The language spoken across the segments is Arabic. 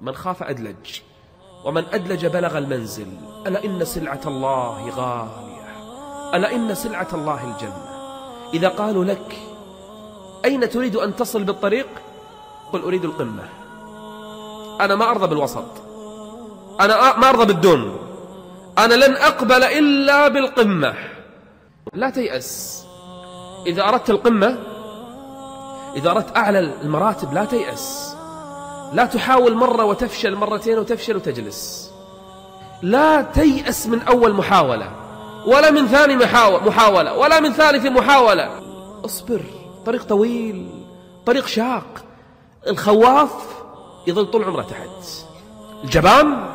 من خاف أدلج ومن أدلج بلغ المنزل. ألا إن سلعة الله غالية؟ ألا إن سلعة الله الجنة؟ إذا قالوا لك أين تريد أن تصل بالطريق؟ قل أريد القمة. أنا ما أرضى بالوسط. أنا ما أرضى بالدون. أنا لن أقبل إلا بالقمة. لا تيأس. إذا أردت القمة إذا أردت أعلى المراتب لا تيأس. لا تحاول مرة وتفشل مرتين وتفشل وتجلس. لا تيأس من أول محاولة ولا من ثاني محاولة ولا من ثالث محاولة. اصبر طريق طويل طريق شاق. الخواف يظل طول عمره تحت. الجبان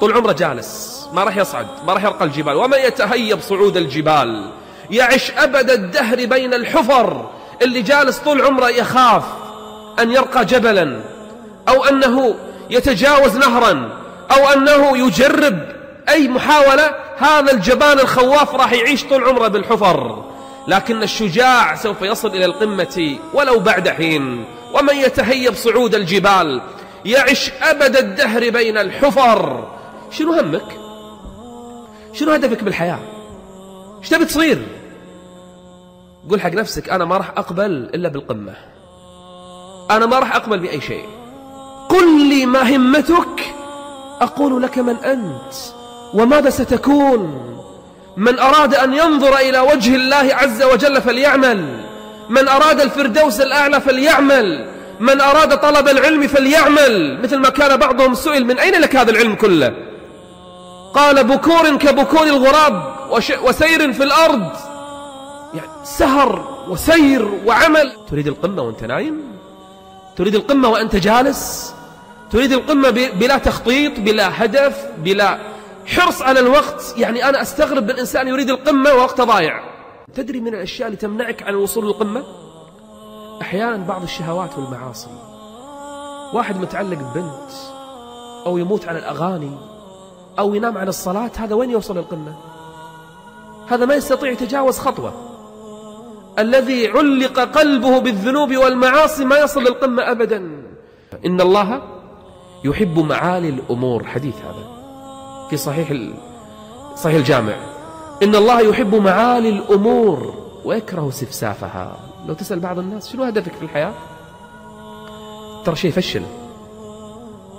طول عمره جالس ما راح يصعد ما راح يرقى الجبال. ومن يتهيب صعود الجبال؟ يعش أبد الدهر بين الحفر. اللي جالس طول عمره يخاف أن يرقى جبلا. أو أنه يتجاوز نهرا أو أنه يجرب أي محاولة هذا الجبان الخواف راح يعيش طول عمره بالحفر. لكن الشجاع سوف يصل إلى القمة ولو بعد حين. ومن يتهيب صعود الجبال يعش أبد الدهر بين الحفر. شنو همك؟ شنو هدفك بالحياة؟ إيش تبي تصير؟ قول حق نفسك أنا ما راح أقبل إلا بالقمة. أنا ما راح أقبل بأي شيء. قل لي ما همتك أقول لك من أنت وماذا ستكون. من أراد أن ينظر إلى وجه الله عز وجل فليعمل. من أراد الفردوس الأعلى فليعمل. من أراد طلب العلم فليعمل. مثل ما كان بعضهم سئل من أين لك هذا العلم كله؟ قال بكور كبكور الغراب وسير في الأرض. يعني سهر وسير وعمل. تريد القمة وأنت نايم؟ تريد القمة وأنت جالس؟ تريد القمة بلا تخطيط بلا هدف بلا حرص على الوقت. يعني أنا أستغرب بالإنسان يريد القمة ووقت ضايع. تدري من الأشياء اللي تمنعك عن الوصول للقمة؟ أحيانا بعض الشهوات والمعاصي. واحد متعلق ببنت أو يموت على الأغاني أو ينام عن الصلاة هذا وين يوصل للقمة؟ هذا ما يستطيع يتجاوز خطوة. الذي علق قلبه بالذنوب والمعاصي ما يصل للقمة أبدا. إن الله يحب معالي الأمور. حديث هذا في صحيح صحيح الجامع. إن الله يحب معالي الأمور ويكره سفسافها. لو تسأل بعض الناس شنو هدفك في الحياة؟ ترى شيء يفشل.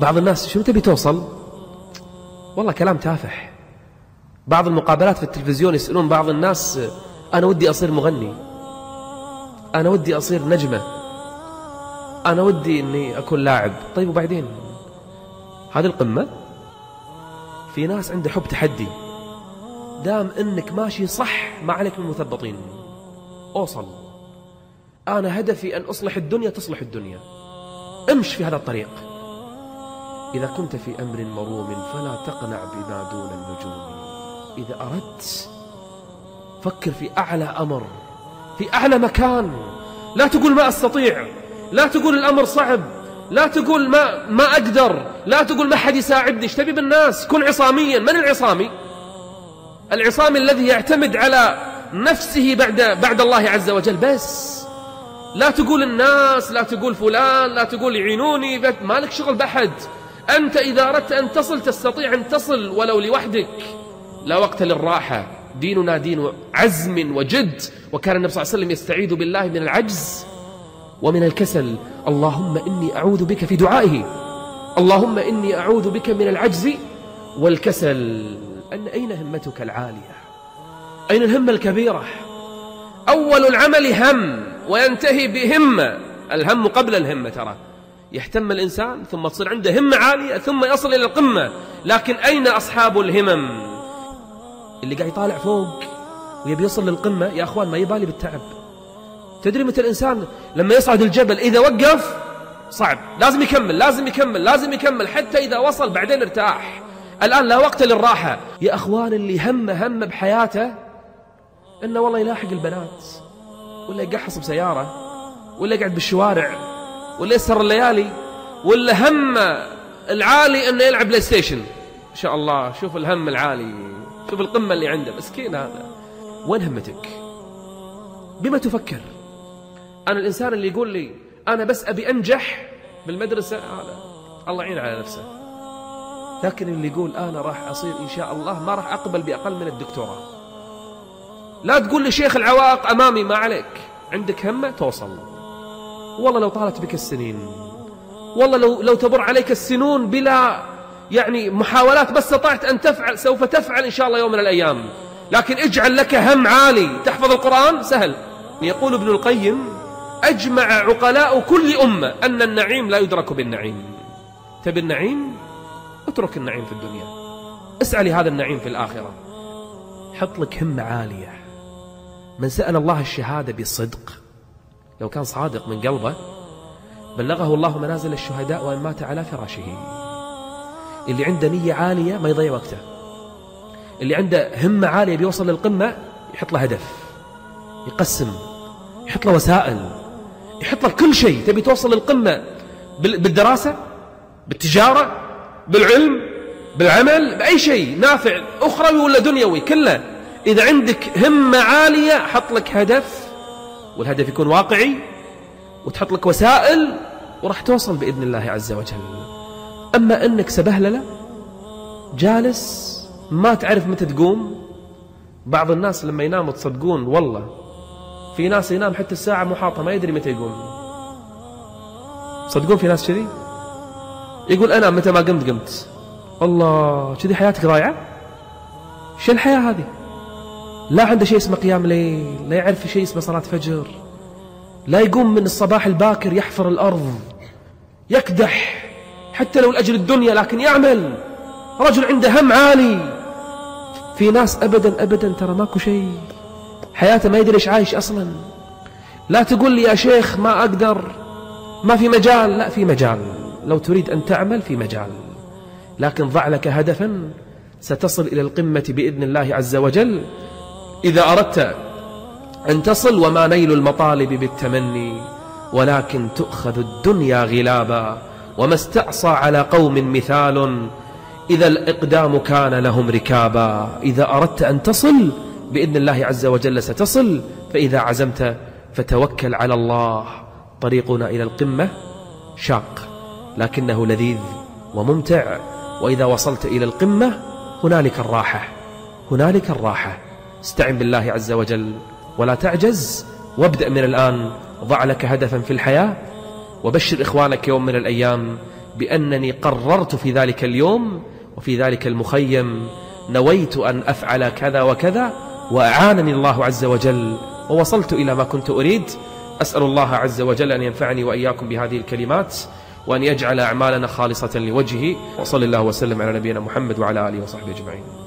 بعض الناس شنو تبي توصل؟ والله كلام تافه. بعض المقابلات في التلفزيون يسألون بعض الناس أنا ودي أصير مغني. أنا ودي أصير نجمة. أنا ودي أني أكون لاعب. طيب وبعدين؟ هذه القمة؟ في ناس عنده حب تحدي. دام أنك ماشي صح ما عليك من المثبطين أوصل. أنا هدفي أن أصلح الدنيا تصلح الدنيا. امش في هذا الطريق. إذا كنت في أمر مروم فلا تقنع بما دون النجوم. إذا أردت فكر في أعلى أمر في أعلى مكان. لا تقول ما أستطيع. لا تقول الأمر صعب. لا تقول ما ما أقدر لا تقول ما حد يساعدني. إيش تبي بالناس؟ كن عصاميا. من العصامي؟ العصامي الذي يعتمد على نفسه بعد بعد الله عز وجل. بس لا تقول الناس لا تقول فلان لا تقول يعينوني. ما لك شغل بحد أنت إذا أردت أن تصل تستطيع أن تصل ولو لوحدك. لا وقت للراحة. ديننا دين عزم وجد. وكان النبي صلى الله عليه وسلم يستعيذ بالله من العجز. ومن الكسل اللهم إني أعوذ بك في دعائه اللهم إني أعوذ بك من العجز والكسل. أن أين همتك العالية؟ أين الهمة الكبيرة؟ أول العمل هم وينتهي بهمة الهم قبل الهمة ترى. يهتم الإنسان ثم تصير عنده همة عالية ثم يصل إلى القمة. لكن أين أصحاب الهمم؟ اللي قاعد يطالع فوق ويبي يصل للقمة يا أخوان ما يبالي بالتعب. تدري متى الإنسان لما يصعد الجبل إذا وقف؟ صعب. لازم يكمل لازم يكمل لازم يكمل حتى إذا وصل بعدين ارتاح. الآن لا وقت للراحة. يا أخوان اللي هم هم بحياته إنه والله يلاحق البنات ولا يقحص بسيارة ولا يقعد بالشوارع ولا يسهر الليالي ولا هم العالي أنه يلعب PlayStation. إن شاء الله شوف الهم العالي شوف القمة اللي عنده. مسكين هذا. وين همتك؟ بما تفكر. أنا الإنسان اللي يقول لي أنا بس أبي أنجح بالمدرسة هذا الله يعين على نفسه. لكن اللي يقول أنا راح أصير إن شاء الله ما راح أقبل بأقل من الدكتوراه. لا تقول لي شيخ العوائق أمامي ما عليك. عندك همة توصل. والله لو طالت بك السنين والله لو, لو تمر عليك السنون بلا يعني محاولات بس استطعت أن تفعل سوف تفعل إن شاء الله يوم من الأيام. لكن اجعل لك هم عالي. تحفظ القرآن؟ سهل. يقول ابن القيم أجمع عقلاء كل أمة أن النعيم لا يدرك بالنعيم. تبي النعيم اترك النعيم في الدنيا. اسعى لهذا النعيم في الآخرة. حط لك همة عالية. من سأل الله الشهادة بصدق لو كان صادق من قلبه بلغه الله منازل الشهداء وأن مات على فراشه. اللي عنده نية عالية ما يضيع وقته. اللي عنده همة عالية بيوصل للقمة يحط له هدف. يقسم يحط له وسائل. يحط له كل شيء. تبي توصل للقمة بالدراسة بالتجارة بالعلم بالعمل بأي شيء نافع أخروي ولا دنيوي كله. إذا عندك همة عالية حط لك هدف والهدف يكون واقعي وتحط لك وسائل وراح توصل بإذن الله عز وجل. أما أنك سبهللة جالس ما تعرف متى تقوم بعض الناس لما يناموا تصدقون والله في ناس ينام حتى الساعة محاطة ما يدري متى يقوم صدقون في ناس كذي؟ يقول أنا متى ما قمت قمت. الله كذي حياتك ضايعة شو الحياة هذه؟ لا عنده شيء اسمه قيام ليل لا يعرف شيء اسمه صلاة فجر لا يقوم من الصباح الباكر يحفر الأرض يكدح حتى لو لأجل الدنيا لكن يعمل. رجل عنده هم عالي. في ناس أبدا أبدا ترى ماكو شيء. حياته ما يدري إيش عايش أصلا. لا تقول لي يا شيخ ما أقدر ما في مجال. لا في مجال. لو تريد أن تعمل في مجال. لكن ضع لك هدفا. ستصل إلى القمة بإذن الله عز وجل. إذا أردت أن تصل وما نيل المطالب بالتمني ولكن تؤخذ الدنيا غلابا. وما استعصى على قوم مثال إذا الإقدام كان لهم ركابا. إذا أردت أن تصل بإذن الله عز وجل ستصل فإذا عزمت فتوكل على الله. طريقنا إلى القمة شاق لكنه لذيذ وممتع. وإذا وصلت إلى القمة هنالك الراحة هنالك الراحة. استعن بالله عز وجل ولا تعجز وابدأ من الآن ضع لك هدفا في الحياة. وبشر إخوانك يوم من الأيام بأنني قررت في ذلك اليوم وفي ذلك المخيم نويت أن أفعل كذا وكذا. وأعانني الله عز وجل ووصلت إلى ما كنت أريد. أسأل الله عز وجل أن ينفعني وإياكم بهذه الكلمات وأن يجعل أعمالنا خالصة لوجهه. وصل الله وسلم على نبينا محمد وعلى آله وصحبه أجمعين.